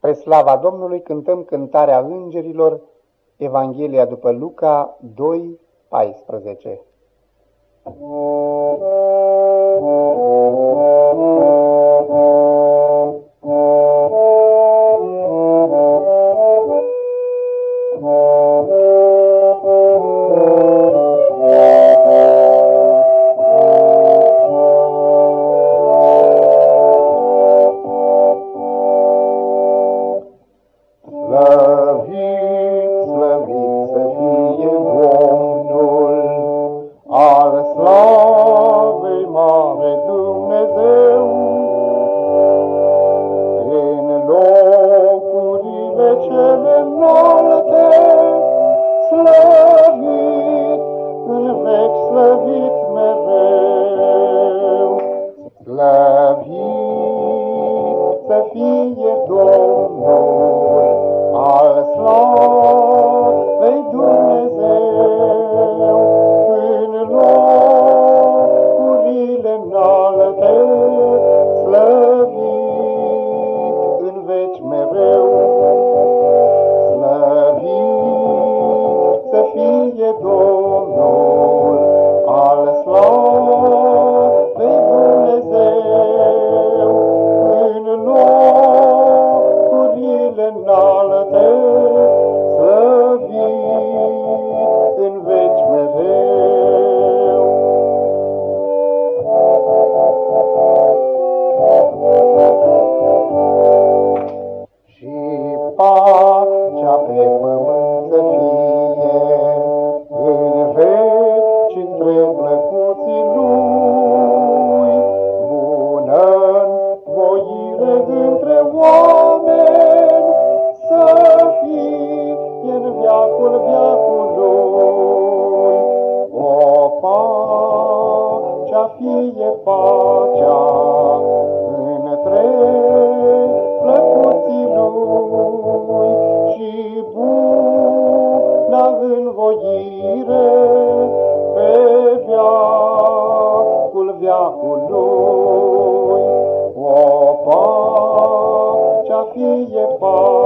Spre slava Domnului cântăm cântarea îngerilor, Evanghelia după Luca 2, 14. Să fie Domnul, al slavei pacea pe pământ să fie, în veci întreg plăcuții lui, bună voire între oameni, să fie în viacul viacului. O pacea fie pacea viacul viacului. O pacea fie pacea